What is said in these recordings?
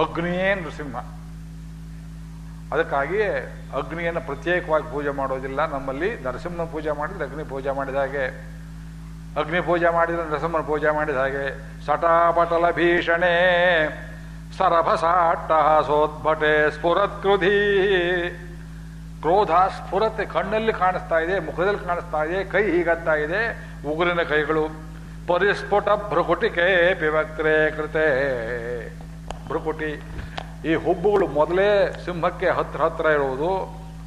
ಅಗ್ನಿಯೇ ನೃಸಿಂಹ ಅದಕ್ಕಾಗಿ ಅಗ್ನಿಯನ್ನು ಪ್ರತ್ಯೇಕವಾಗಿ ಪೂಜೆ ಮಾಡೋದಿಲ್ಲ. ನಮ್ಮಲ್ಲಿ ನರಸಿಂಹನ ಪೂಜೆ ಮಾಡಿದ್ರೆ ಅಗ್ನಿ ಪೂಜೆ ಮಾಡಿದ ಹಾಗೆ. ಅಗ್ನಿ ಪೂಜೆ ಮಾಡಿದ್ರೆ ನರಸಿಂಹನ ಪೂಜೆ ಮಾಡಿದ ಹಾಗೆ. ಸಟಾಪಟಲ ಭೀಷಣೆ ಸರಭಸಾಟ್ಟಹಾಸೋದ್ಭಟೆ ಸ್ಫುರತ್ಕೃಧಿ. ಕ್ರೋಧ ಸ್ಫುರತೆ ಕಣ್ಣಲ್ಲಿ ಕಾಣಿಸ್ತಾ ಇದೆ, ಮುಖದಲ್ಲಿ ಕಾಣಿಸ್ತಾ ಇದೆ, ಕೈ ಹೀಗತ್ತಾ ಇದೆ, ಉಗುರಿನ ಕೈಗಳು. ಪರಿಸ್ಫುಟ ಭ್ರುಕುಟಿಕೆ ಪಿವಕ್ರೇ ಕೃತೆ. ಭ್ರುಕುಟಿ ಈ ಹುಬ್ಬುಗಳು ಮೊದಲೇ ಸಿಂಹಕ್ಕೆ ಹತ್ರ ಹತ್ರ ಇರುವುದು,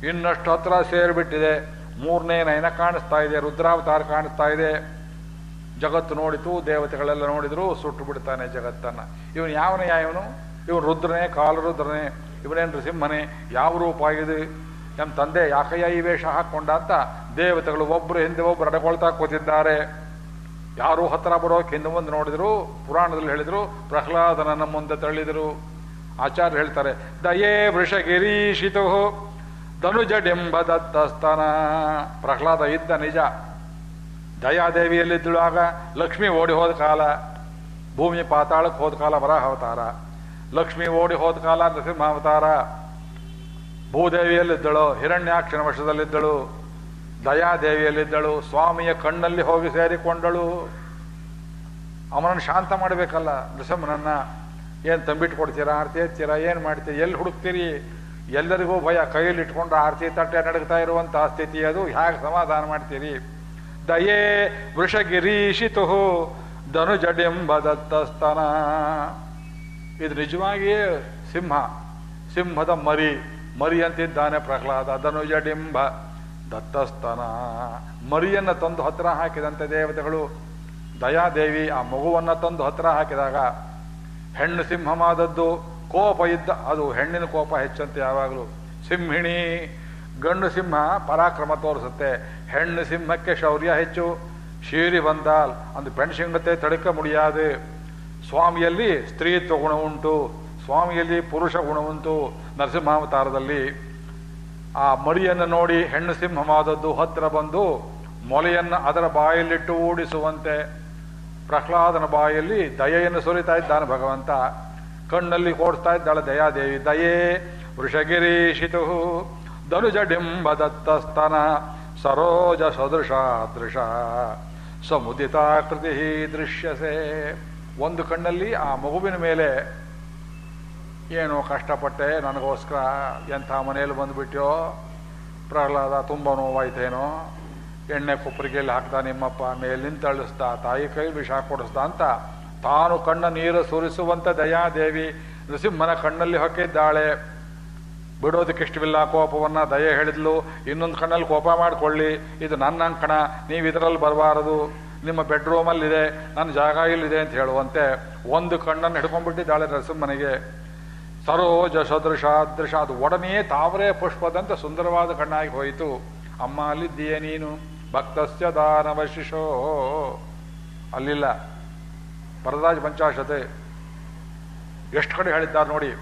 ಇನ್ನಷ್ಟು ಹತ್ರ ಸೇರಿಬಿಟ್ಟಿದೆ. ಮೂರನೇ ನಯನ ಕಾಣಿಸ್ತಾ ಇದೆ, ರುದ್ರಾವತಾರ ಕಾಣಿಸ್ತಾ ಇದೆ. ಜಗತ್ತು ನೋಡಿತು, ದೇವತೆಗಳೆಲ್ಲ ನೋಡಿದ್ರು, ಸುಟ್ಟು ಬಿಡ್ತಾನೆ ಜಗತ್ತನ್ನು. ಇವನು ಯಾವನೇ ಇವನು? ಇವನು ರುದ್ರನೇ, ಕಾಲರುದ್ರನೇ ಇವನೇನು ಸಿಂಹನೇ? ಯಾವ ರೂಪ ಇದು ನಮ್ಮ ತಂದೆ ಯಾಕಯ್ಯ ಈ ವೇಷ ಹಾಕ್ಕೊಂಡ ಅಂತ ದೇವತೆಗಳು ಒಬ್ಬರು ಹಿಂದೆ ಒಬ್ಬರು ಅಡಕೊಳ್ತಾ ಕೂತಿದ್ದಾರೆ. ಯಾರು ಹತ್ತಿರ ಬರೋಕೆ ಹಿಂದೆ ಮುಂದೆ ನೋಡಿದ್ರು, ಪುರಾಣದಲ್ಲಿ ಹೇಳಿದ್ರು ಪ್ರಹ್ಲಾದನ ಮುಂದೆ ತಳ್ಳಿದರು. ಆಚಾರ್ಯ ಹೇಳ್ತಾರೆ, ದಯೇ ವೃಷಗಿರೀಶಿತು ಧನುಜಡೆಂಬ ದತ್ತಸ್ತನ ಪ್ರಹ್ಲಾದ ಇದ್ದ ನಿಜ. ದಯಾದೇವಿಯಲ್ಲಿದ್ದಳು ಆಗ, ಲಕ್ಷ್ಮಿ ಓಡಿ ಹೋದ ಕಾಲ, ಭೂಮಿ ಪಾತಾಳಕ್ಕೆ ಹೋದ ಕಾಲ ವರಾಹ ಅವತಾರ ಲಕ್ಷ್ಮಿ ಓಡಿ ಹೋದ ಕಾಲ ನರಸಿಂಹಾವತಾರ. ಭೂದೇವಿಯಲ್ಲಿದ್ದಳು, ಹಿರಣ್ಯಾಕ್ಷನ ವಶದಲ್ಲಿದ್ದಳು. ದಯಾದೇವಿಯಲ್ಲಿದ್ದಳು, ಸ್ವಾಮಿಯ ಕಣ್ಣಲ್ಲಿ ಹೋಗಿ ಸೇರಿಕೊಂಡಳು. ಅವನನ್ನು ಶಾಂತ ಮಾಡಬೇಕಲ್ಲ, ನೃಸಿಂಹನನ್ನ ಏನು ತಂಬಿಟ್ಟು ಕೊಡ್ತೀರಾ, ಆರತಿ ಎತ್ತೀರಾ ಏನು ಮಾಡ್ತೀರಿ, ಎಲ್ಲಿ ಹುಡುಕ್ತೀರಿ? ಎಲ್ಲರಿಗೂ ಭಯ, ಕೈಯಲ್ಲಿ ಇಟ್ಕೊಂಡು ಆರತಿ ತಟ್ಟೆ ನಡಗ್ತಾ ಇರುವಂತಹ ಸ್ಥಿತಿ ಅದು. ಹೇಗೆ ಸಮಾಧಾನ ಮಾಡ್ತೀರಿ? ದಯೇ ವೃಷಗಿರೀಶಿತು ಧನುಜಡೆಂಬ ದತ್ತಸ್ತನ ಇದು ನಿಜವಾಗಿಯೇ ಸಿಂಹ, ಸಿಂಹದ ಮರಿ ಮರಿ ಅಂತಿದ್ದಾನೆ ಪ್ರಹ್ಲಾದ, ಧನುಜಡಿಂಬ. ದತ್ತಸ್ತನ ಮರಿಯನ್ನು ತಂದು ಹತ್ರ ಹಾಕಿದಂತೆ ದೇವತೆಗಳು, ದಯಾದೇವಿ ಆ ಮಗುವನ್ನು ತಂದು ಹತ್ರ ಹಾಕಿದಾಗ, ಹೆಣ್ಣು ಸಿಂಹವಾದದ್ದು ಕೋಪ ಇದ್ದ, ಅದು ಹೆಣ್ಣಿನ ಕೋಪ ಹೆಚ್ಚಂತೆ ಯಾವಾಗಲೂ. ಸಿಂಹಿಣಿ, ಗಂಡು ಸಿಂಹ ಪರಾಕ್ರಮ ತೋರಿಸುತ್ತೆ. ಹೆಣ್ಣು ಸಿಂಹಕ್ಕೆ ಶೌರ್ಯ ಹೆಚ್ಚು. ಶೀರಿ ಬಂದಾಲ್, ಅಂದು ಪೆಣ್ಸಿಂಗತೆ ತಡಕ ಮುಡಿಯಾದೆ. ಸ್ವಾಮಿಯಲ್ಲಿ ಸ್ತ್ರೀತ್ವ ಗುಣ ಉಂಟು. ಸ್ವಾಮಿಯಲ್ಲಿ ಪುರುಷ ಗುಣ ಉಂಟು. ನರಸಿಂಹಾವತಾರದಲ್ಲಿ. ಆ ಮರಿಯನ್ನು ನೋಡಿ ಹೆಣ್ಣು ಸಿಂಹವಾದದ್ದು ಹತ್ತಿರ ಬಂದು ಮೊಲೆಯನ್ನು ಅದರ ಬಾಯಲ್ಲಿಟ್ಟು ಓಡಿಸುವಂತೆ ಪ್ರಹ್ಲಾದನ ಬಾಯಲ್ಲಿ ದಯೆಯನ್ನು ಸುರಿತಾ ಇದ್ದಾನೆ ಭಗವಂತ. ಕಣ್ಣಲ್ಲಿ ಓಡಿಸ್ತಾ ಇದ್ದಾಳೆ ದಯಾದೇವಿ, ದಯೇ ವೃಷಗಿರೀಶಿತು ಧನುಜಡಿಂಬ ದತ್ತಸ್ತನ ಸರೋಜ ಸದೃಶ ದೃಶ ಸಮುದಿತಾಕೃತಿ ದೃಶ್ಯಸೆ. ಒಂದು ಕಣ್ಣಲ್ಲಿ ಆ ಮಗುವಿನ ಮೇಲೆ ಏನೋ ಕಷ್ಟಪಟ್ಟೆ, ನನಗೋಸ್ಕರ ಎಂಥ ಮನೆಯಲ್ಲಿ ಬಂದುಬಿಟ್ಯೋ, ಪ್ರಹ್ಲಾದ ತುಂಬ ನೋವಾಯ್ತೇನೋ, ಎಣ್ಣೆ ಕೊಪ್ಪರಿಗೆಯಲ್ಲಿ ಹಾಕ್ದ, ನಿಮ್ಮಪ್ಪ ಮೇಲೆ ತಳ್ಳಿಸ್ದ ತಾಯಿ ಕೈ ವಿಷ ಕೊಡಿಸ್ದ ಅಂತ ತಾನು ಕಣ್ಣ ನೀರು ಸುರಿಸುವಂತ ದಯಾದೇವಿ ನೃಸಿಂಹನ ಕಣ್ಣಲ್ಲಿ ಹಾಕಿದ್ದಾಳೆ. ಬಿಡೋದಕ್ಕೆ ಇಷ್ಟವಿಲ್ಲ, ಕೋಪವನ್ನ ದಯೆ ಹೇಳಿದ್ಲು. ಇನ್ನೊಂದು ಕಣ್ಣಲ್ಲಿ ಕೋಪ ಮಾಡಿಕೊಳ್ಳಿ. ಇದು ನನ್ನ ಅಂಕಣ, ನೀವು ಇದರಲ್ಲಿ ಬರಬಾರದು. ನಿಮ್ಮ ಬೆಡ್ರೂಮಲ್ಲಿದೆ ನನ್ನ ಜಾಗ ಇಲ್ಲಿದೆ ಅಂತ ಹೇಳುವಂತೆ ಒಂದು ಕಣ್ಣನ್ನು ಹಿಡ್ಕೊಂಡ್ಬಿಟ್ಟಿದ್ದಾಳೆ ನರಸಿಂಹನಿಗೆ. ಸರೋಜ ಸದೃಶ ಅದೃಶ ಅದು ಒಡನೆಯೇ ತಾವರೇ ಪುಷ್ಪದಂತೆ ಸುಂದರವಾದ ಕಣ್ಣಾಗಿ ಹೋಯಿತು. ಅಮ್ಮ ಅಲ್ಲಿದ್ದೀಯೇ ನೀನು? ಭಕ್ತಸ್ಯ ದಾನವ ಶಿಶೋ. ಅಲ್ಲಿಲ್ಲ. ಪರದಾಜ ಪಂಚಾಶತೆ ಎಷ್ಟು ಕಡೆ ಹೇಳಿದ್ದಾರೆ ನೋಡಿ.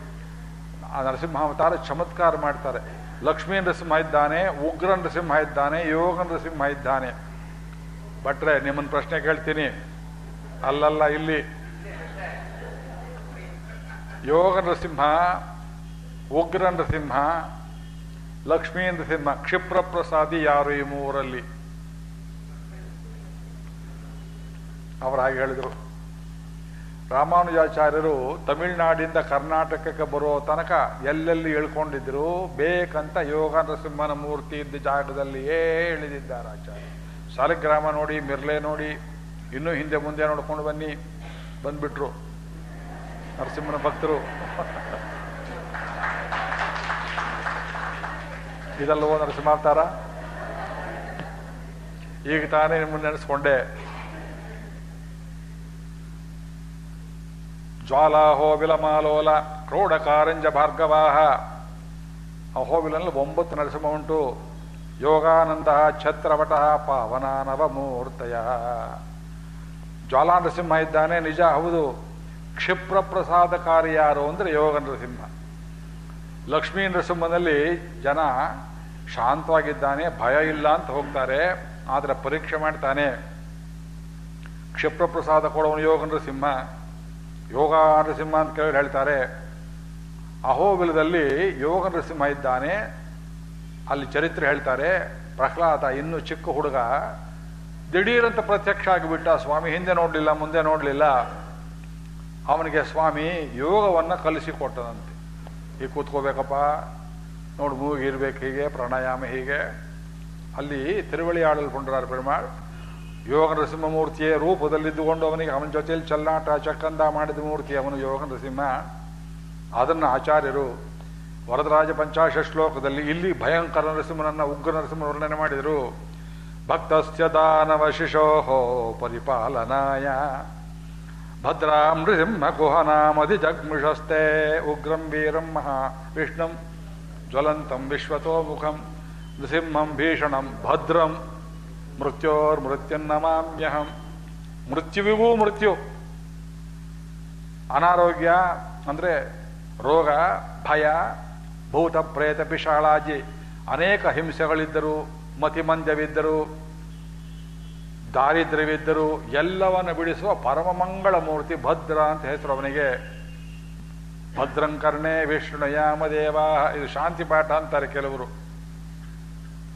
ಆ ನರಸಿಂಹಾವತಾರ ಚಮತ್ಕಾರ ಮಾಡ್ತಾರೆ. ಲಕ್ಷ್ಮೀ ನರಸಿಂಹ ಇದ್ದಾನೆ, ಉಗ್ರ ನರಸಿಂಹ ಇದ್ದಾನೆ, ಯೋಗ ನರಸಿಂಹ ಇದ್ದಾನೆ. ಭಟ್ರೆ ನಿಮ್ಮನ್ನು ಪ್ರಶ್ನೆ ಕೇಳ್ತೀನಿ. ಅಲ್ಲಲ್ಲ, ಇಲ್ಲಿ. ಯೋಗ ನರಸಿಂಹ ಉಗ್ರ ನರಸಿಂಹ ಲಕ್ಷ್ಮೀ ನರಸಿಂಹ ಕ್ಷಿಪ್ರ ಪ್ರಸಾದಿ ಯಾರು ಈ ಮೂರಲ್ಲಿ? ಅವರು ಹೇಳಿದರು. ರಾಮಾನುಜಾಚಾರ್ಯರು ತಮಿಳುನಾಡಿಂದ ಕರ್ನಾಟಕಕ್ಕೆ ಬರೋ ತನಕ ಎಲ್ಲೆಲ್ಲಿ ಹೇಳ್ಕೊಂಡಿದ್ರು, ಬೇಕಂತ ಯೋಗ ನರಸಿಂಹನ ಮೂರ್ತಿ ಇದ್ದ ಜಾಗದಲ್ಲಿಯೇ ಇಳಿದಿದ್ದಾರೆ ಆಚಾರ್ಯ. ಸಾಲಿಗ್ರಾಮ ನೋಡಿ, ಮಿರ್ಲೆ ನೋಡಿ, ಇನ್ನೂ ಹಿಂದೆ ಮುಂದೆ ನೋಡ್ಕೊಂಡು ಬನ್ನಿ, ಬಂದ್ಬಿಟ್ರು. ನರಸಿಂಹನ ಭಕ್ತರು ಇದಲ್ಲವೋ ನರಸಿಂಹಾವತಾರ ಈಗ ತಾನೇ ನಿಮ್ಮನ್ನು ನೆನೆಸ್ಕೊಂಡೆ ಜ್ವಾಲಾಹೋಬಿಲ ಮಾಲೋಲ ಕ್ರೋಢ ಕಾರಂಜ ಭಾರ್ಗವಾಹ ಅಹೋಬಿಲಲ್ಲಿ ಒಂಬತ್ತು ನರಸಿಂಹ ಉಂಟು ಯೋಗಾನಂದ ಛತ್ರವಟ ಪಾವನ ನವಮೂರ್ತಯ ಜ್ವಾಲಾ ನರಸಿಂಹ ಇದ್ದಾನೆ ನಿಜ ಹೌದು ಕ್ಷಿಪ್ರ ಪ್ರಸಾದಕಾರಿ ಯಾರು ಅಂದರೆ ಯೋಗ ನರಸಿಂಹ ಲಕ್ಷ್ಮೀ ನರಸಿಂಹನಲ್ಲಿ ಜನ ಶಾಂತವಾಗಿದ್ದಾನೆ, ಭಯ ಇಲ್ಲ ಅಂತ ಹೋಗ್ತಾರೆ, ಆದರೆ ಪರೀಕ್ಷೆ ಮಾಡ್ತಾನೆ. ಕ್ಷಿಪ್ರ ಪ್ರಸಾದ ಕೊಡೋನು ಯೋಗ ನರಸಿಂಹ. ಯೋಗ ನರಸಿಂಹ ಅಂತ ಕೇಳಿ ಹೇಳ್ತಾರೆ ಅಹೋಬಿಲದಲ್ಲಿ ಯೋಗ ನರಸಿಂಹ ಇದ್ದಾನೆ. ಅಲ್ಲಿ ಚರಿತ್ರೆ ಹೇಳ್ತಾರೆ, ಪ್ರಹ್ಲಾದ ಇನ್ನೂ ಚಿಕ್ಕ ಹುಡುಗ, ದಿಢೀರಂತ ಪ್ರತ್ಯಕ್ಷ ಆಗಿಬಿಟ್ಟ, ಸ್ವಾಮಿ ಹಿಂದೆ ನೋಡಲಿಲ್ಲ, ಮುಂದೆ ನೋಡಲಿಲ್ಲ ಅವನಿಗೆ, ಸ್ವಾಮಿ, ಯೋಗವನ್ನು ಕಲಿಸಿಕೊಟ್ಟನಂತೆ ಈಗ ಕೂತ್ಕೋಬೇಕಪ್ಪ. ನೋಡು ಮೂಗಿರ್ಬೇಕು ಹೀಗೆ, ಪ್ರಾಣಾಯಾಮ ಹೀಗೆ. ಅಲ್ಲಿ ತಿರುವಳಿ ಆಡಲ್ಪುಂಡ್ರಾರ ಪೆರುಮಾಳ್. ಯೋಗ ನರಸಿಂಹಮೂರ್ತಿಯ ರೂಪದಲ್ಲಿದ್ದುಕೊಂಡು ಅವನಿಗೆ ಅವನ ಜೊತೆಯಲ್ಲಿ ಚಲ್ಲಾಟ ಚಕ್ಕಂದ ಮಾಡಿದ ಮೂರ್ತಿ ಅವನು ಯೋಗ ನರಸಿಂಹ. ಅದನ್ನು ಆಚಾರ್ಯರು ವರದರಾಜ ಪಂಚಾಶ ಶ್ಲೋಕದಲ್ಲಿ ಇಲ್ಲಿ ಭಯಂಕರ ನರಸಿಂಹನನ್ನ, ಉಗ್ರ ನರಸಿಂಹ ವರ್ಣನೆ ಮಾಡಿದರು. ಭಕ್ತಸ್ಯ ದಾನವ ಶಿಶೋಹೋ ಪರಿಪಾಲನಾಯ. ಭದ್ರಾಂ ನೃಸಿಂಹ ಕುಹನಾಮಧಿ ಜಗ್ಮುಷಸ್ತೆ ಉಗ್ರಂ ವೀರಂ ಮಹಾ ವಿಷ್ಣುಂ, ಜ್ವಲಂತಂ ವಿಶ್ವತೋಮುಖಂ ನೃಸಿಂಹಂ ಭೀಷಣಂ ಭದ್ರಂ, ಮೃತ್ಯೋರ್ ಮೃತ್ಯನ್ನಮಾಮ್ಯಹಂ ಮೃತ್ಯುವಿಗೂ ಮೃತ್ಯು. ಅನಾರೋಗ್ಯ ಅಂದ್ರೆ ರೋಗ, ಭಯ, ಭೂತ ಪ್ರೇತ ಪಿಶಾಳಾಜಿ ಅನೇಕ ಹಿಂಸೆಗಳಿದ್ದರು, ಮತಿಮಂದ್ಯವಿದ್ದರು ದಾರಿದ್ರ್ಯವಿದ್ದರು ಎಲ್ಲವನ್ನು ಬಿಡಿಸುವ ಪರಮಮಂಗಳ ಮೂರ್ತಿ ಭದ್ರ ಅಂತ ಹೆಸರು ಅವನಿಗೆ. ಭದ್ರಂಕರ್ಣೆ ವಿಷ್ಣು ಯಾಮದೇವ ಇದು ಶಾಂತಿ ಪಾಠ ಅಂತಾರೆ ಕೆಲವರು.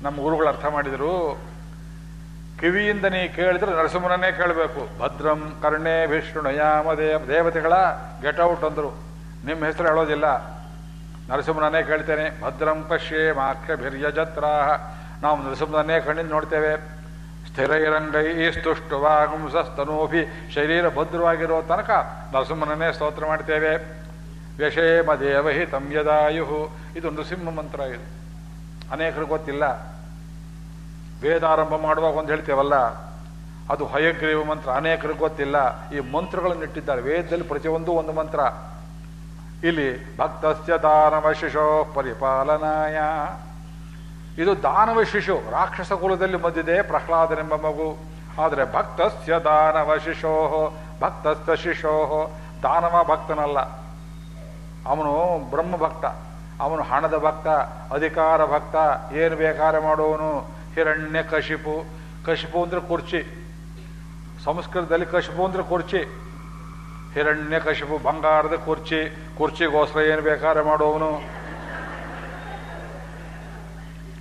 ನಮ್ಮ ಗುರುಗಳು ಅರ್ಥ ಮಾಡಿದರು. ಕಿವಿಯಿಂದ ನೀ ಕೇಳಿದ್ರೆ ನರಸಿಂಹನನ್ನೇ ಕೇಳಬೇಕು. ಭದ್ರಂ ಕರ್ಣೇ ವಿಷ್ಣು ಯಾಮದೇವ ದೇವತೆಗಳ ಗೆಟ್ ಔಟ್ ಅಂದರು. ನಿಮ್ಮ ಹೆಸರು ಹೇಳೋದಿಲ್ಲ. ನರಸಿಂಹನನ್ನೇ ಕೇಳ್ತೇನೆ. ಭದ್ರಂ ಪಶ್ಯೇ ಮಾಖ್ಯಭಿರ್ಯಜತ್ರಾಹ ನಾವು ನರಸಿಂಹನನ್ನೇ ಕಣ್ಣಿಂದ ನೋಡ್ತೇವೆ. ಸ್ಥಿರೈರಂಗೈ ಸ್ತುಷ್ಟವಾಗುಂಸಸ್ತನೋಭಿ ಶರೀರ ಭದ್ರವಾಗಿರೋ ತನಕ ನರಸಿಂಹನನ್ನೇ ಸ್ತೋತ್ರ ಮಾಡ್ತೇವೆ. ವ್ಯಷೇಮ ದೇವಹಿ ತಮ್ಯದಾಯು ಇದು ನೃಸಿಂಹ ಮಂತ್ರ ಇದು. ಅನೇಕರು ಗೊತ್ತಿಲ್ಲ. ವೇದಾರಂಭ ಮಾಡುವಾಗ ಒಂದು ಹೇಳ್ತೇವಲ್ಲ, ಅದು ಹಯಗ್ರೀವ ಮಂತ್ರ. ಅನೇಕರು ಗೊತ್ತಿಲ್ಲ. ಈ ಮಂತ್ರಗಳನ್ನು ಇಟ್ಟಿದ್ದಾರೆ. ವೇದದಲ್ಲಿ ಪ್ರತಿಯೊಂದು ಒಂದು ಮಂತ್ರ. ಇಲ್ಲಿ ಭಕ್ತಸ್ಯ ದಾನವ ಶಿಶೋ ಪರಿಪಾಲನಾಯ. ಇದು ದಾನವ ಶಿಶು, ರಾಕ್ಷಸ ಕುಲದಲ್ಲಿ ಮದ್ದಿದೆ ಪ್ರಹ್ಲಾದನೆಂಬ ಮಗು. ಆದರೆ ಭಕ್ತಸ್ಯ ದಾನವ ಶಿಶೋಹೋ ಭಕ್ತಸ್ಥ ಶಿಶೋಹೋ. ದಾನವ ಭಕ್ತನಲ್ಲ. ಅವನು ಬ್ರಹ್ಮ ಭಕ್ತ ಅವನು ಹಣದ ಭಕ್ತ, ಅಧಿಕಾರ ಭಕ್ತ, ಏನು ಬೇಕಾದ್ರೆ ಮಾಡುವವನು? ಹಿರಣ್ಯ ಕಶಿಪು. ಕಶಿಪು ಅಂದರೆ ಕುರ್ಚಿ. ಸಂಸ್ಕೃತದಲ್ಲಿ ಕಶಿಪು ಅಂದರೆ ಕುರ್ಚಿ. ಹಿರಣ್ಯ ಕಶಿಪು ಬಂಗಾರದ ಕುರ್ಚಿ. ಕುರ್ಚಿಗೋಸ್ಕರ ಏನು ಬೇಕಾದ್ರೆ ಮಾಡುವವನು?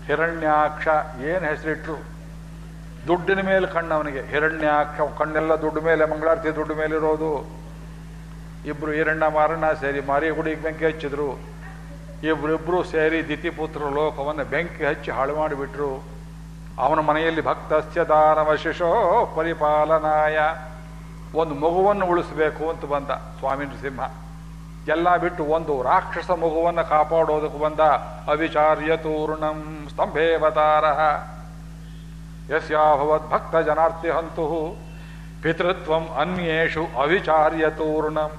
ಹಿರಣ್ಯಾಕ್ಷ ಏನು ಹೆಸರಿಟ್ರು? ದುಡ್ಡಿನ ಮೇಲೆ ಕಣ್ಣು ಅವನಿಗೆ. ಹಿರಣ್ಯಾಕ್ಷ, ಕಣ್ಣೆಲ್ಲ ದುಡ್ಡು ಮೇಲೆ, ಮಂಗಳಾರತಿ ದುಡ್ಡು ಮೇಲಿರೋದು ಇಬ್ಬರು ಹಿರಣ್ಣ ಮಾರಣ್ಣ ಸೇರಿ ಮಾರಿ ಗುಡಿಗೆ ಬೆಂಕಿ ಹಚ್ಚಿದ್ರು. ಇಬ್ಬರಿಬ್ಬರು ಸೇರಿ ದಿತಿಪುತ್ರ ಲೋಕವನ್ನು ಬೆಂಕಿ ಹಚ್ಚಿ ಹಾಳು ಮಾಡಿಬಿಟ್ರು ಅವನ ಮನೆಯಲ್ಲಿ ಭಕ್ತಸ್ಯ ದಾನವ ಶಿಶೋ ಪರಿಪಾಲನಾಯ. ಒಂದು ಮಗುವನ್ನು ಉಳಿಸಬೇಕು ಅಂತ ಬಂದ ಸ್ವಾಮಿ ನೃಸಿಂಹ ಎಲ್ಲ ಬಿಟ್ಟು ಒಂದು ರಾಕ್ಷಸ ಮಗುವನ್ನು ಕಾಪಾಡೋದಕ್ಕೆ ಬಂದ ಅವಿಚಾರ್ಯ ತೂರ್ಣಂ ಸ್ತಂಭೇವತಾರ. ಯಸ್ಯಾಭವತ್ ಭಕ್ತ ಜನಾರ್ತಿ ಹಂತು ಪಿತೃತ್ವಂ ಅನ್ಯೇಷು ಅವಿಚಾರ್ಯ ತೂರ್ಣಂ.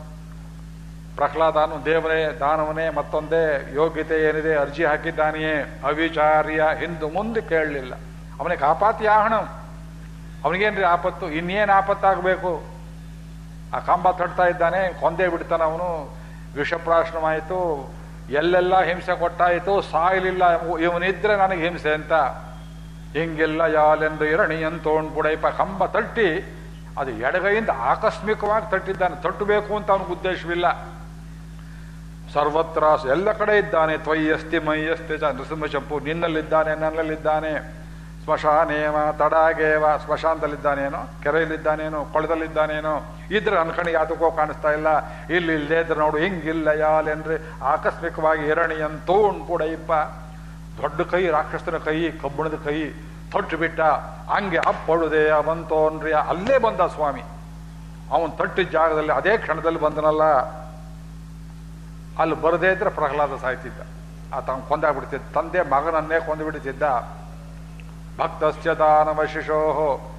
ಪ್ರಹ್ಲಾದನು ದೇವರೇ, ದಾನವನೇ, ಮತ್ತೊಂದೇ ಯೋಗ್ಯತೆ ಏನಿದೆ ಅರ್ಜಿ ಹಾಕಿದ್ದಾನೆಯೇ? ಅವಿಚಾರ್ಯ ಹಿಂದು ಮುಂದೆ ಕೇಳಲಿಲ್ಲ. ಅವನಿಗೆ ಆಪಾತ್ಯಾಹಣಂ ಅವನಿಗೇನ್ರಿ ಆಪತ್ತು? ಇನ್ನೇನು ಆಪತ್ತಾಗಬೇಕು? ಆ ಕಂಬ ತಡ್ತಾ ಇದ್ದಾನೆ, ಕೊಂದೇ ಬಿಡ್ತಾನೆ ಅವನು. ವಿಷಪ್ರಾಶನವಾಯಿತು ಎಲ್ಲೆಲ್ಲ ಹಿಂಸೆ ಕೊಟ್ಟಾಯಿತು, ಸಾಯಲಿಲ್ಲ, ಇವನಿದ್ರೆ ನನಗೆ ಹಿಂಸೆ ಅಂತ. ಹಿಂಗೆಲ್ಲ ಯಾಲೆಂದು ಇರಣಿ ಅಂತೋಣ್ ಬುಡೈಪ ಕಂಬ ತಟ್ಟಿ, ಅದು ಎಡಗೈಯಿಂದ ಆಕಸ್ಮಿಕವಾಗಿ ತಟ್ಟಿದ್ದಾನೆ. ತಟ್ಟಬೇಕು ಅಂತ ಅವನಿಗೆ ಉದ್ದೇಶವಿಲ್ಲ. ಸರ್ವತ್ರ ಎಲ್ಲ ಕಡೆ ಇದ್ದಾನೆ. ತ್ವಯ್ಯಸ್ತಿ ಮೈಯಸ್ತಿ ಚ ನೃಸಿಂಹ ಶಂಪು ನಿನ್ನಲ್ಲಿದ್ದಾನೆ, ನನ್ನಲ್ಲಿದ್ದಾನೆ. ಸ್ಮಶಾನೇವ, ತಡಾಗೇವ, ಸ್ಮಶಾನದಲ್ಲಿದ್ದಾನೇನೋ, ಕೆರೆಯಲ್ಲಿದ್ದಾನೇನೋ, ಕೊಳದಲ್ಲಿದ್ದಾನೇನೋ, ಇದ್ರೆ ನನ್ನ ಕಣಿಗೆ ಯಾತಕ್ಕೋ ಕಾಣಿಸ್ತಾ ಇಲ್ಲ. ಇಲ್ಲಿ ಇಲ್ಲದೇ ಇದ್ರೆ ನೋಡು, ಹಿಂಗಿಲ್ಲ ಯಾಲೆಂದ್ರೆ ಆಕಸ್ಮಿಕವಾಗಿ ಹಿರಣಿಯಂತೂ ಕೂಡ ಇಪ್ಪ. ದೊಡ್ಡ ಕೈ, ರಾಕ್ಷಸನ ಕೈ, ಕಬ್ಬಣದ ಕೈ, ತೊಟ್ಟು ಬಿಟ್ಟ. ಹಂಗೆ ಅಪ್ಪಳುದೆ ಅವಂತೋನ್ರಿ ಅಲ್ಲೇ ಬಂದ ಸ್ವಾಮಿ. ಅವನು ತಟ್ಟಿದ ಜಾಗದಲ್ಲಿ ಅದೇ ಕ್ಷಣದಲ್ಲಿ ಬಂದನಲ್ಲ. ಅಲ್ಲಿ ಬರದೇ ಇದ್ರೆ ಪ್ರಹ್ಲಾದ ಸಾಯ್ತಿದ್ದ. ಆತ ಕೊಂದಾಗ್ಬಿಡ್ತಿದ್ದ. ತಂದೆ ಮಗನನ್ನೇ ಕೊಂದುಬಿಡ್ತಿದ್ದ. ಭಕ್ತಸ್ಯ ದಾನವ ಶಿಶೋ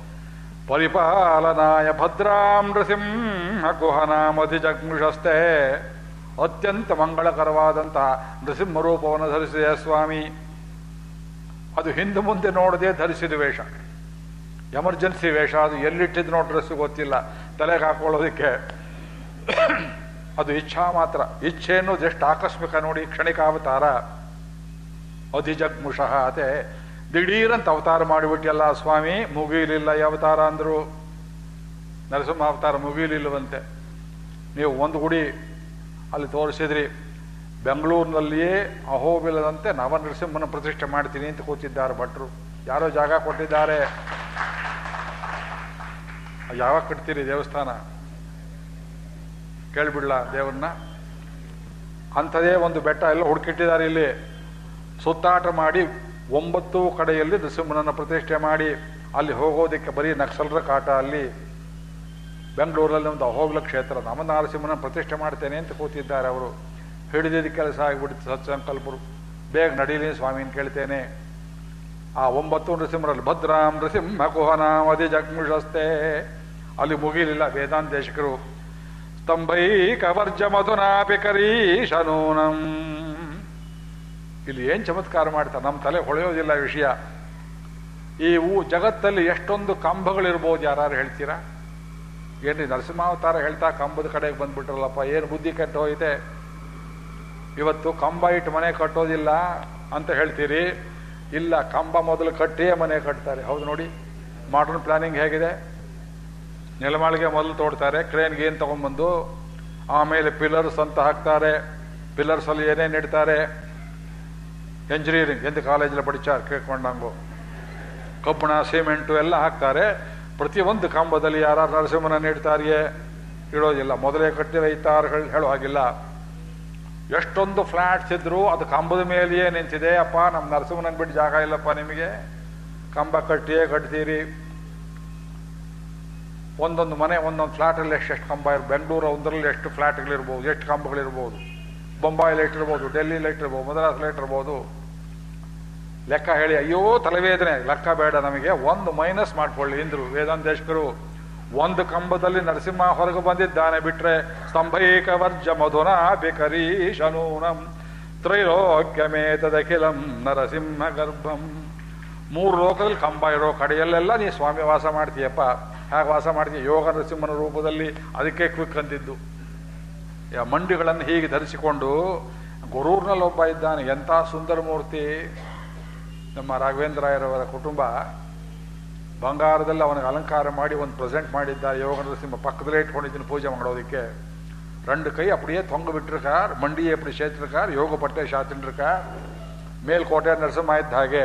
ಪರಿಪಾಲನಾಯ ಭದ್ರಾಂ ನೃಸಿಂಹ ಗುಹನಾಮಧಿ ಜಗ್ಮುಷಸ್ತೆ ಅತ್ಯಂತ ಮಂಗಳಕರವಾದಂತಹ ನೃಸಿಂಹ ರೂಪವನ್ನು ಧರಿಸಿದೆ ಸ್ವಾಮಿ. ಅದು ಹಿಂದೆ ಮುಂದೆ ನೋಡದೆ ಧರಿಸಿದ ವೇಷ. ಎಮರ್ಜೆನ್ಸಿ ವೇಷ, ಅದು ಎಲ್ಲಿಟ್ಟಿದ್ದು ನೋ ಡ್ರೆಸ್ ಗೊತ್ತಿಲ್ಲ. ತಲೆಗೆ ಹಾಕೊಳ್ಳೋದಕ್ಕೆ. ಅದು ಇಚ್ಛಾ ಮಾತ್ರ. ಇಚ್ಛೆ ಅನ್ನೋದು ಎಷ್ಟು ಆಕಸ್ಮಿಕ ನೋಡಿ ಕ್ಷಣಿಕಾವತಾರ ಅಧಿಜಗ್ಮುಷಃ ಅತೆ ದಿಢೀರಂತ ಅವತಾರ ಮಾಡಿಬಿಟ್ಟಿಯಲ್ಲ ಸ್ವಾಮಿ, ಮುಗಿಲಿಲ್ಲ ಈ ಅವತಾರ ಅಂದರು. ನರಸಿಂಹ ಅವತಾರ ಮುಗಿಲಿಲ್ಲವಂತೆ. ನೀವು ಒಂದು ಗುಡಿ ಅಲ್ಲಿ ತೋರಿಸಿದ್ರಿ, ಬೆಂಗಳೂರಿನಲ್ಲಿಯೇ ಅಹೋಬಿಲದಂತೆ ನವನರಸಿಂಹನ ಪ್ರತಿಷ್ಠೆ ಮಾಡ್ತೀನಿ ಅಂತ ಕೂತಿದ್ದಾರೆ ಭಟ್ರು. ಯಾರೋ ಜಾಗ ಕೊಟ್ಟಿದ್ದಾರೆ. ಯಾವಾಗ ಕಟ್ತೀರಿ ದೇವಸ್ಥಾನ? ಕೇಳ್ಬಿಡ್ಲ ದೇವರನ್ನ? ಅಂಥದೇ ಒಂದು ಬೆಟ್ಟ ಎಲ್ಲ ಹುಡುಕಿಟ್ಟಿದ್ದಾರೆ ಇಲ್ಲಿ. ಸುತ್ತಾಟ ಮಾಡಿ ಒಂಬತ್ತು ಕಡೆಯಲ್ಲಿ ನರಸಿಂಹನನ್ನು ಪ್ರತಿಷ್ಠೆ ಮಾಡಿ ಅಲ್ಲಿ ಹೋಗೋದಕ್ಕೆ ಬರೀ ನಕ್ಸಲರ ಕಾಟ ಅಲ್ಲಿ ಬೆಂಗಳೂರಲ್ಲಿ ಒಂದು ಅಹೋಗ್ಲ ಕ್ಷೇತ್ರ ನಮ್ಮ ನರಸಿಂಹನ ಪ್ರತಿಷ್ಠೆ ಮಾಡ್ತೇನೆ ಅಂತ ಕೂತಿದ್ದಾರೆ ಅವರು. ಹಿಡಿದಿದ್ದ ಕೆಲಸ ಆಗಿಬಿಡ್ತು ಸತ್ಸಂಕಲ್ಪರು. ಬೇಗ ನಡೀಲಿ ಸ್ವಾಮಿನ ಕೇಳ್ತೇನೆ. ಆ ಒಂಬತ್ತು ನರಸಿಂಹರಲ್ಲಿ ಭದ್ರಾಂ ನೃಸಿಂಹ ಕುಹನಾಮಧಿ ಜಗ್ಮುಷಸ್ತೆ ಅಲ್ಲಿ ಮುಗಿಲಿಲ್ಲ ವೇದಾಂತ ದೇಶಕರು. ಸ್ತಂಭೈಕವರ್ಜ ಮಧುನಾಪಿ ಕರೀಶನೂನಂ ಇಲ್ಲಿ ಏನು ಚಮತ್ಕಾರ ಮಾಡ್ತಾರೆ? ನಮ್ಮ ತಲೆ ಹೊಳೆಯೋದಿಲ್ಲ ವಿಷಯ. ಈ ಊ ಜಗತ್ತಲ್ಲಿ ಎಷ್ಟೊಂದು ಕಂಬಗಳಿರ್ಬೋದು ಯಾರು ಹೇಳ್ತೀರಾ? ಏನ್ರಿ ನರಸಿಂಹಾವತಾರ ಹೇಳ್ತಾ ಕಂಬದ ಕಡೆಗೆ ಬಂದ್ಬಿಟ್ರಲ್ಲಪ್ಪ, ಏನು ಬುದ್ಧಿ ಕೆಟ್ಟು ಹೋಯಿತೆ ಇವತ್ತು ಕಂಬ ಇಟ್ಟು ಮನೆ ಕಟ್ಟೋದಿಲ್ಲ ಅಂತ ಹೇಳ್ತೀರಿ. ಇಲ್ಲ, ಕಂಬ ಮೊದಲು ಕಟ್ಟಿಯೇ ಮನೆ ಕಟ್ತಾರೆ. ಹೌದು ನೋಡಿ ಮಾಡರ್ನ್ ಪ್ಲಾನಿಂಗ್ ಹೇಗಿದೆ? ನೆಲಮಾಳಿಗೆ ಮೊದಲು ತೋಡ್ತಾರೆ ಕ್ರೇನ್ಗೆ ಏನು ತೊಗೊಂಬಂದು ಆಮೇಲೆ ಪಿಲ್ಲರ್ಸ್ ಅಂತ ಹಾಕ್ತಾರೆ. ಪಿಲ್ಲರ್ಸಲ್ಲಿ ಏನೇನು ಇಡ್ತಾರೆ? ಎಂಜಿನಿಯರಿಂಗ್, ಎಂದು ಕಾಲೇಜಲ್ಲಿ ಪಡಿಚಾರ್? ಕೇಳ್ಕೊಂಡಂಗು. ಕಬ್ಬಣ, ಸಿಮೆಂಟು ಎಲ್ಲ ಹಾಕ್ತಾರೆ. ಪ್ರತಿಯೊಂದು ಕಂಬದಲ್ಲಿ ಯಾರು ನರಸಿಂಹನ ನೀಡ್ತಾರಿಯೇ? ಇಡೋದಿಲ್ಲ. ಮೊದಲೇ ಕಟ್ಟಿರೋ ಇತ್ತಾರುಗಳು ಹೇಳೋ ಹಾಗಿಲ್ಲ. ಎಷ್ಟೊಂದು ಫ್ಲಾಟ್ಸ್ ಇದ್ರು ಅದು ಕಂಬದ ಮೇಲೆಯೇ ನಿಂತಿದೆ. ಅಪ್ಪ ನಮ್ಮ ನರಸಿಂಹನ ಬಿಟ್ಟು ಜಾಗ ಇಲ್ಲಪ್ಪ ನಿಮಗೆ? ಕಂಬ ಕಟ್ಟಿಯೇ ಕಟ್ತೀರಿ. ಒಂದೊಂದು ಮನೆ, ಒಂದೊಂದು ಫ್ಲ್ಯಾಟಲ್ಲಿ ಎಷ್ಟು ಎಷ್ಟು ಕಂಬ ಇರ್ ಬೆಂಗಳೂರು ಒಂದರಲ್ಲಿ ಎಷ್ಟು ಫ್ಲ್ಯಾಟ್ಗಳಿರ್ಬೋದು ಎಷ್ಟು ಕಂಬಗಳಿರ್ಬೋದು. ಬೊಂಬಾಯಿಲಿ ಇಟ್ಟಿರ್ಬೋದು ಡೆಲ್ಲಿಲಿ ಇಟ್ಟಿರ್ಬೋದು ಲೈಟ್ ಇರ್ಬೋದು ಲೆಕ್ಕ ಹೇಳಿ, ಅಯ್ಯೋ, ತಲೆವೇದನೆ. ಲೆಕ್ಕ ಬೇಡ ನಮಗೆ. ಒಂದು ಮೈನಸ್ ಮಾಡ್ಕೊಳ್ಳಿ ಇಂದ್ರು ವೇದಾಂತೇಶ್ಕರು. ಒಂದು ಕಂಬದಲ್ಲಿ ನರಸಿಂಹ ಹೊರಗೆ ಬಂದಿದ್ದಾನೆ ಬಿಟ್ರೆ ಸ್ತಂಭೈಕ ವರ್ಜ ಮಧುನ ಬಿಕರಿ ಶನೂನಂ ತ್ರೈಲೋಕ್ಯಮೇತದಖಿಲಂ ನರಸಿಂಹ ಗರ್ಭಂ. ಮೂರು ಲೋಕದಲ್ಲಿ ಕಂಬ ಇರೋ ಕಡೆಯಲ್ಲೆಲ್ಲ ನೀ ಸ್ವಾಮಿ ವಾಸ ಮಾಡ್ತೀಯಪ್ಪ. ಹೇಗೆ ವಾಸ ಮಾಡ್ತೀಯ? ಯೋಗ ನರಸಿಂಹನ ರೂಪದಲ್ಲಿ ಅದಕ್ಕೆ ಕ್ವಿಕ್ ಅಂದಿದ್ದು ಆ ಮಂಡಿಗಳನ್ನು ಹೀಗೆ ಧರಿಸಿಕೊಂಡು ಗೊರೂರಿನಲ್ಲಿ ಒಬ್ಬ ಇದ್ದಾನೆ ಎಂಥ ಸುಂದರ ಮೂರ್ತಿ ನಮ್ಮ ರಾಘವೇಂದ್ರ ರಾಯರವರ ಕುಟುಂಬ ಬಂಗಾರದಲ್ಲಿ ಅವನಿಗೆ ಅಲಂಕಾರ ಮಾಡಿ ಒಂದು ಪ್ರೆಸೆಂಟ್ ಮಾಡಿದ್ದಾರೆ ಯೋಗ ನರಸಿಂಹ ಪಕ್ಕದಲ್ಲೇ ಇಟ್ಕೊಂಡಿದ್ದೀನಿ ಪೂಜೆ ಮಾಡೋದಕ್ಕೆ ரெண்டு கை அப்படியே தொங்க விட்டிருக்கார் மண்டியை அப்படி சேர்த்திருக்கார் யோக பட்டை சாத்தின்றிருக்கார் ಮೇಲ್ಕೋಟೆ ನರಸಿಂಹ ಇದ್ದ ಹಾಗೆ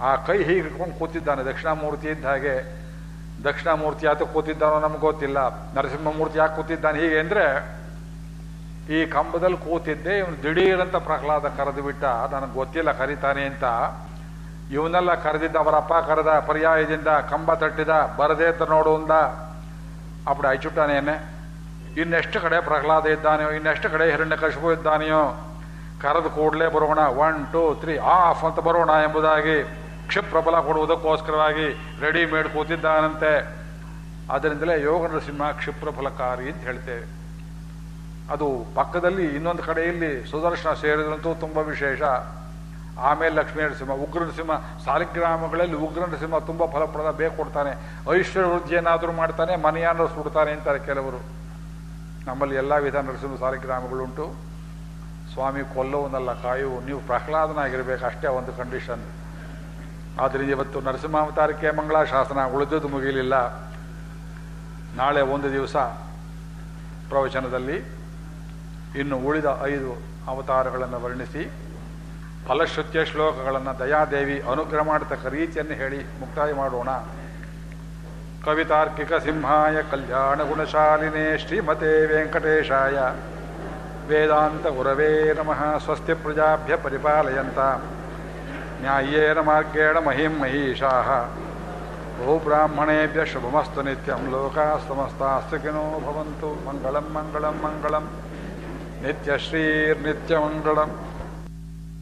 ಆ ಕೈ ಹೀಗೆ ಇಟ್ಕೊಂಡು ಕೂತಿದ್ದಾನೆ ದಕ್ಷಿಣಾಮೂರ್ತಿ ಇದ್ದ ಹಾಗೆ ದಕ್ಷಿಣಾಮೂರ್ತಿ ಯಾತ ಕೂತಿದ್ದಾನೋ ನಮ್ಗೆ ಗೊತ್ತಿಲ್ಲ. ನರಸಿಂಹಮೂರ್ತಿ ಯಾಕೆ ಕೂತಿದ್ದಾನೆ? ಹೀಗೆ ಅಂದರೆ ಈ ಕಂಬದಲ್ಲಿ ಕೂತಿದ್ದೆ ಇವನು ದಿಢೀರಂತ ಪ್ರಹ್ಲಾದ ಕರೆದು ಬಿಟ್ಟ. ನನಗೆ ಗೊತ್ತಿಲ್ಲ, ಕರಿತಾನೆ ಅಂತ. ಇವನ್ನೆಲ್ಲ ಕರೆದಿದ್ದ ಅವರ ಅಪ್ಪ ಕರೆದ ಪರ್ಯಾಯದಿಂದ ಕಂಬ ತಟ್ಟಿದ, ಬರದೇ ಅಂತ ನೋಡು ಅಂದ. ಅಪ್ಪಡೆ ಅಯ್ಚುಟ್ಟಾನೇನೆ ಇನ್ನೆಷ್ಟು ಕಡೆ ಪ್ರಹ್ಲಾದ ಇದ್ದಾನೆಯೋ, ಇನ್ನೆಷ್ಟು ಕಡೆ ಹಿರಣ್ಯ ಕಶಬು ಇದ್ದಾನೆಯೋ, ಕರೆದು ಕೂಡಲೇ ಬರೋಣ. ಒನ್ ಟೂ ತ್ರೀ ಆಫ್ ಅಂತ ಬರೋಣ ಎಂಬುದಾಗಿ ಕ್ಷಿಪ್ರಫಲ ಕೊಡುವುದಕ್ಕೋಸ್ಕರವಾಗಿ ರೆಡಿಮೇಡ್ ಕೂತಿದ್ದಾನಂತೆ. ಅದರಿಂದಲೇ ಯೋಗ ನರಸಿಂಹ ಕ್ಷಿಪ್ರಫಲಕಾರಿ ಅಂತ ಹೇಳ್ತೇವೆ. ಅದು ಪಕ್ಕದಲ್ಲಿ ಇನ್ನೊಂದು ಕಡೆಯಲ್ಲಿ ಸುದರ್ಶನ ಸೇರಿದಂತೂ ತುಂಬ ವಿಶೇಷ. ಆಮೇಲೆ ಲಕ್ಷ್ಮೀ ನರಸಿಂಹ ಉಗ್ರ ನರಸಿಂಹ ಸಾಲಿಗ್ರಾಮಗಳಲ್ಲಿ ಉಗ್ರ ನರಸಿಂಹ ತುಂಬ ಫಲಪ್ರದ ಬೇಕು ಕೊಡ್ತಾನೆ. ಐಶ್ವರ್ಯ ವೃದ್ಧಿ ಏನಾದರೂ ಮಾಡ್ತಾನೆ ಮನೆಯನ್ನು ಸುಡ್ತಾನೆ ಅಂತಾರೆ ಕೆಲವರು. ನಮ್ಮಲ್ಲಿ ಎಲ್ಲ ವಿಧ ನರಸಿಂಹ ಸಾಲಿಗ್ರಾಮಗಳುಂಟು ಸ್ವಾಮಿ ಕೊಲ್ಲುವನಲ್ಲ ಕಾಯುವು ನೀವು ಪ್ರಹ್ಲಾದನಾಗಿರಬೇಕು, ಅಷ್ಟೇ ಒಂದು ಕಂಡೀಷನ್ ಆದ್ದರಿಂದ ಇವತ್ತು ನರಸಿಂಹಾವತಾರಕ್ಕೆ ಮಂಗಳಾಶಾಸನ ಉಳಿದದ್ದು ಮುಗಿಯಲಿಲ್ಲ. ನಾಳೆ ಒಂದು ದಿವಸ ಪ್ರವಚನದಲ್ಲಿ ಇನ್ನು ಉಳಿದ ಐದು ಅವತಾರಗಳನ್ನು ವರ್ಣಿಸಿ, ಫಲಶ್ರುತ್ಯ ಶ್ಲೋಕಗಳನ್ನು ದಯಾದೇವಿ ಅನುಗ್ರಹ ಮಾಡತಕ್ಕ ರೀತಿಯನ್ನು ಹೇಳಿ ಮುಕ್ತಾಯ ಮಾಡೋಣ. ಕವಿತಾರ್ಕಿಕ ಸಿಂಹಾಯ ಕಲ್ಯಾಣ ಗುಣಶಾಲಿನೇ ಶ್ರೀಮತೆ ವೆಂಕಟೇಶಾಯ. ವೇದಾಂತ ಗುರವೇ ನಮಃ ಸ್ವಸ್ತಿ ಪ್ರಜಾಭ್ಯ ಪರಿಪಾಲಯಂತ. ನ್ಯಾಯೇನ ಮಾರ್ಗೇಣ ಮಹಿಂ ಮಹಿಷಾಃ ಬಹುಬ್ರಾಹ್ಮಣೇಭ್ಯ ಶುಭಮಸ್ತು ನಿತ್ಯಂ. ಲೋಕಾಃ ಸಮಸ್ತಾಃ ಸುಖಿನೋ ಭವಂತು. ಮಂಗಳಂ ಮಂಗಳಂ ಮಂಗಳಂ. ನಿತ್ಯಶ್ರೀರ್ನಿತ್ಯಮಂಗಳಂ